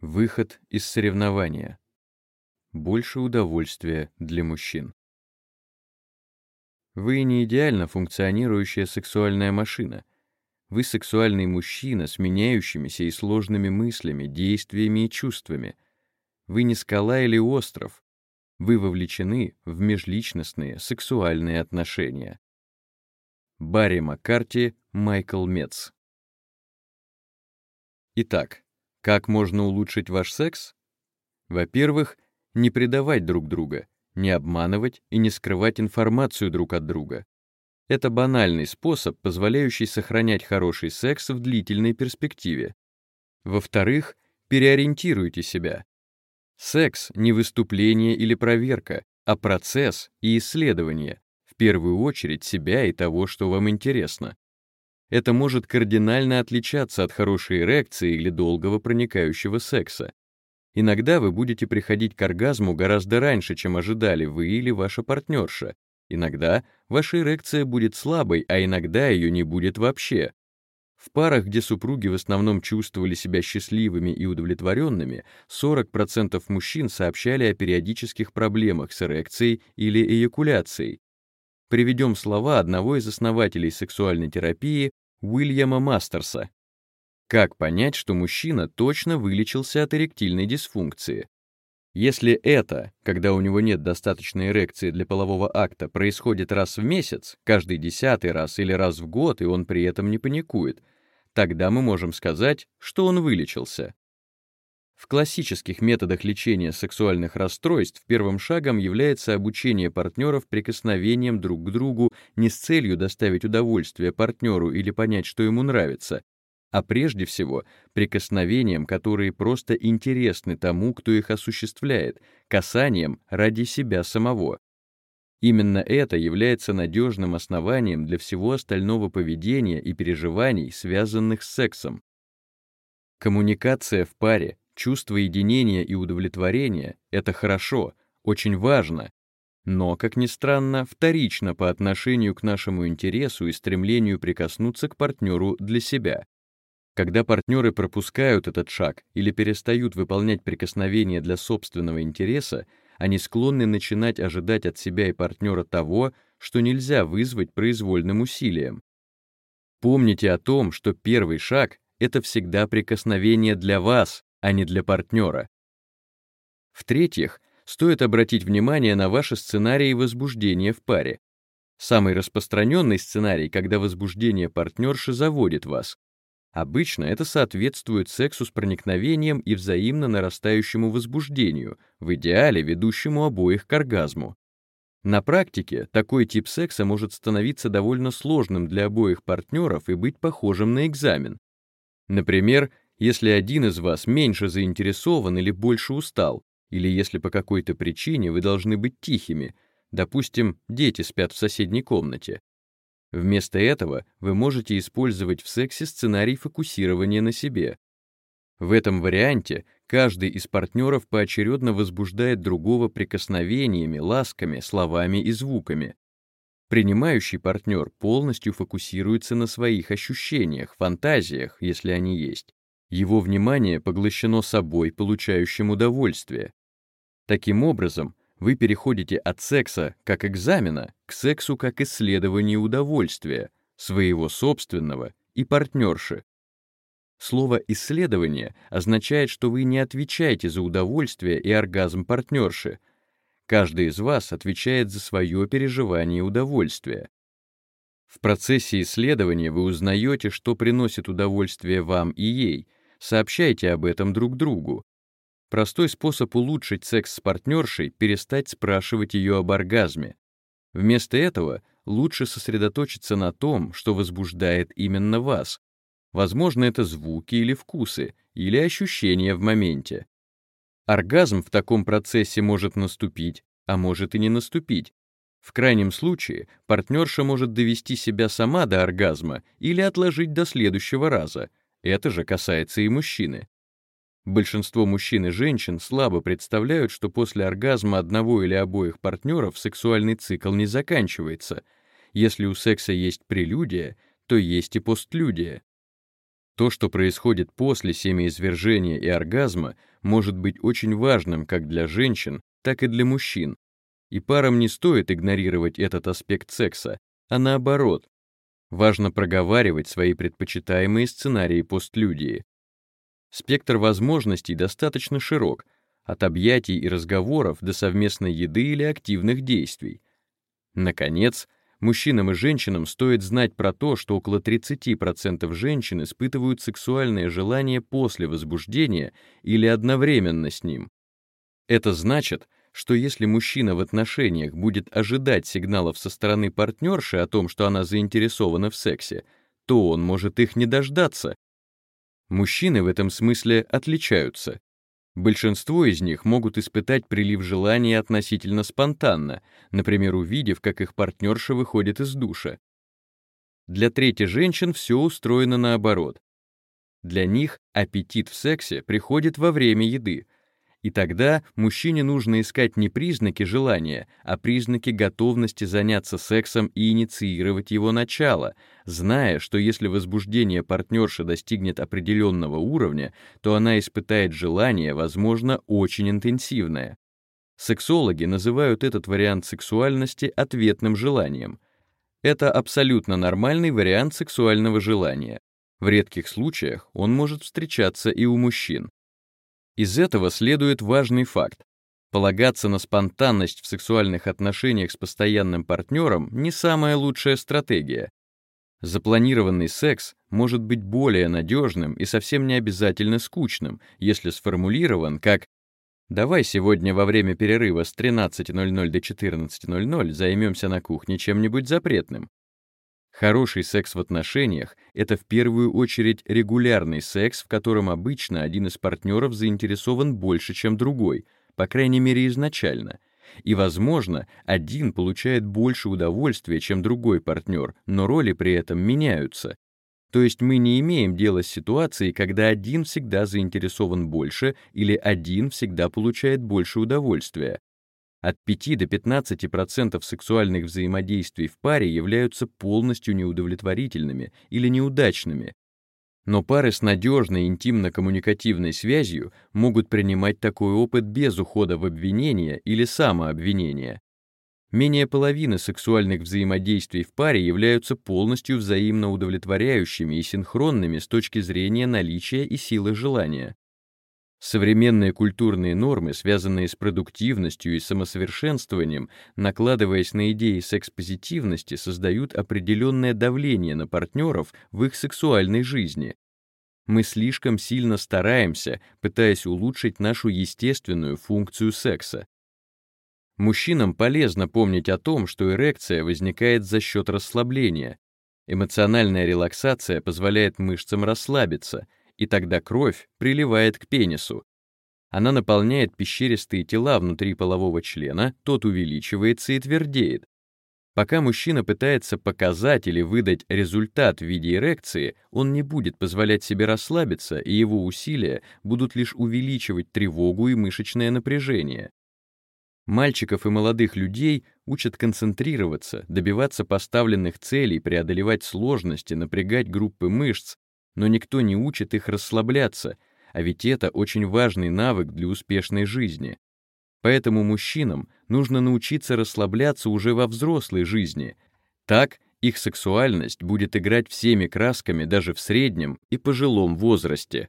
Выход из соревнования. Больше удовольствия для мужчин. Вы не идеально функционирующая сексуальная машина. Вы сексуальный мужчина с меняющимися и сложными мыслями, действиями и чувствами. Вы не скала или остров. Вы вовлечены в межличностные сексуальные отношения. Барри Маккарти, Майкл Метц. Итак, как можно улучшить ваш секс? Во-первых, не предавать друг друга, не обманывать и не скрывать информацию друг от друга. Это банальный способ, позволяющий сохранять хороший секс в длительной перспективе. Во-вторых, переориентируйте себя. Секс — не выступление или проверка, а процесс и исследование, в первую очередь себя и того, что вам интересно это может кардинально отличаться от хорошей эрекции или долгого проникающего секса. Иногда вы будете приходить к оргазму гораздо раньше, чем ожидали вы или ваша партнерша. Иногда ваша эрекция будет слабой, а иногда ее не будет вообще. В парах, где супруги в основном чувствовали себя счастливыми и удовлетворенными, 40% мужчин сообщали о периодических проблемах с эрекцией или эякуляцией, Приведем слова одного из основателей сексуальной терапии Уильяма Мастерса. Как понять, что мужчина точно вылечился от эректильной дисфункции? Если это, когда у него нет достаточной эрекции для полового акта, происходит раз в месяц, каждый десятый раз или раз в год, и он при этом не паникует, тогда мы можем сказать, что он вылечился. В классических методах лечения сексуальных расстройств первым шагом является обучение партнеров прикосновением друг к другу не с целью доставить удовольствие партнеру или понять, что ему нравится, а прежде всего прикосновением, которые просто интересны тому, кто их осуществляет, касанием ради себя самого. Именно это является надежным основанием для всего остального поведения и переживаний, связанных с сексом. Коммуникация в паре Чувство единения и удовлетворения — это хорошо, очень важно, но, как ни странно, вторично по отношению к нашему интересу и стремлению прикоснуться к партнеру для себя. Когда партнеры пропускают этот шаг или перестают выполнять прикосновения для собственного интереса, они склонны начинать ожидать от себя и партнера того, что нельзя вызвать произвольным усилием. Помните о том, что первый шаг — это всегда прикосновение для вас, а не для партнера. В-третьих, стоит обратить внимание на ваши сценарии возбуждения в паре. Самый распространенный сценарий, когда возбуждение партнерши заводит вас. Обычно это соответствует сексу с проникновением и взаимно нарастающему возбуждению, в идеале ведущему обоих к оргазму. На практике такой тип секса может становиться довольно сложным для обоих партнеров и быть похожим на экзамен. Например, если один из вас меньше заинтересован или больше устал, или если по какой-то причине вы должны быть тихими, допустим, дети спят в соседней комнате. Вместо этого вы можете использовать в сексе сценарий фокусирования на себе. В этом варианте каждый из партнеров поочередно возбуждает другого прикосновениями, ласками, словами и звуками. Принимающий партнер полностью фокусируется на своих ощущениях, фантазиях, если они есть, его внимание поглощено собой, получающим удовольствие. Таким образом, вы переходите от секса как экзамена к сексу как исследованию удовольствия, своего собственного и партнерши. Слово «исследование» означает, что вы не отвечаете за удовольствие и оргазм партнерши. Каждый из вас отвечает за свое переживание удовольствия. В процессе исследования вы узнаете, что приносит удовольствие вам и ей, Сообщайте об этом друг другу. Простой способ улучшить секс с партнершей — перестать спрашивать ее об оргазме. Вместо этого лучше сосредоточиться на том, что возбуждает именно вас. Возможно, это звуки или вкусы, или ощущения в моменте. Оргазм в таком процессе может наступить, а может и не наступить. В крайнем случае, партнерша может довести себя сама до оргазма или отложить до следующего раза — это же касается и мужчины. Большинство мужчин и женщин слабо представляют, что после оргазма одного или обоих партнеров сексуальный цикл не заканчивается. Если у секса есть прелюдия, то есть и постлюдия. То, что происходит после семяизвержения и оргазма, может быть очень важным как для женщин, так и для мужчин. И парам не стоит игнорировать этот аспект секса, а наоборот. Важно проговаривать свои предпочитаемые сценарии постлюдии. Спектр возможностей достаточно широк, от объятий и разговоров до совместной еды или активных действий. Наконец, мужчинам и женщинам стоит знать про то, что около 30% женщин испытывают сексуальное желание после возбуждения или одновременно с ним. Это значит, что если мужчина в отношениях будет ожидать сигналов со стороны партнерши о том, что она заинтересована в сексе, то он может их не дождаться Мужчины в этом смысле отличаются. Большинство из них могут испытать прилив желания относительно спонтанно, например, увидев, как их партнерша выходит из душа. Для трети женщин все устроено наоборот. Для них аппетит в сексе приходит во время еды, и тогда мужчине нужно искать не признаки желания, а признаки готовности заняться сексом и инициировать его начало, зная, что если возбуждение партнерши достигнет определенного уровня, то она испытает желание, возможно, очень интенсивное. Сексологи называют этот вариант сексуальности ответным желанием. Это абсолютно нормальный вариант сексуального желания. В редких случаях он может встречаться и у мужчин. Из этого следует важный факт. Полагаться на спонтанность в сексуальных отношениях с постоянным партнером не самая лучшая стратегия. Запланированный секс может быть более надежным и совсем не обязательно скучным, если сформулирован как «давай сегодня во время перерыва с 13.00 до 14.00 займемся на кухне чем-нибудь запретным». Хороший секс в отношениях — это в первую очередь регулярный секс, в котором обычно один из партнеров заинтересован больше, чем другой, по крайней мере изначально. И, возможно, один получает больше удовольствия, чем другой партнер, но роли при этом меняются. То есть мы не имеем дела с ситуацией, когда один всегда заинтересован больше или один всегда получает больше удовольствия. От 5 до 15% сексуальных взаимодействий в паре являются полностью неудовлетворительными или неудачными. Но пары с надежной интимно-коммуникативной связью могут принимать такой опыт без ухода в обвинение или самообвинение. Менее половины сексуальных взаимодействий в паре являются полностью взаимно удовлетворяющими и синхронными с точки зрения наличия и силы желания. Современные культурные нормы, связанные с продуктивностью и самосовершенствованием, накладываясь на идеи секс-позитивности, создают определенное давление на партнеров в их сексуальной жизни. Мы слишком сильно стараемся, пытаясь улучшить нашу естественную функцию секса. Мужчинам полезно помнить о том, что эрекция возникает за счет расслабления. Эмоциональная релаксация позволяет мышцам расслабиться, и тогда кровь приливает к пенису. Она наполняет пещеристые тела внутри полового члена, тот увеличивается и твердеет. Пока мужчина пытается показать или выдать результат в виде эрекции, он не будет позволять себе расслабиться, и его усилия будут лишь увеличивать тревогу и мышечное напряжение. Мальчиков и молодых людей учат концентрироваться, добиваться поставленных целей, преодолевать сложности, напрягать группы мышц, но никто не учит их расслабляться, а ведь это очень важный навык для успешной жизни. Поэтому мужчинам нужно научиться расслабляться уже во взрослой жизни. Так их сексуальность будет играть всеми красками даже в среднем и пожилом возрасте.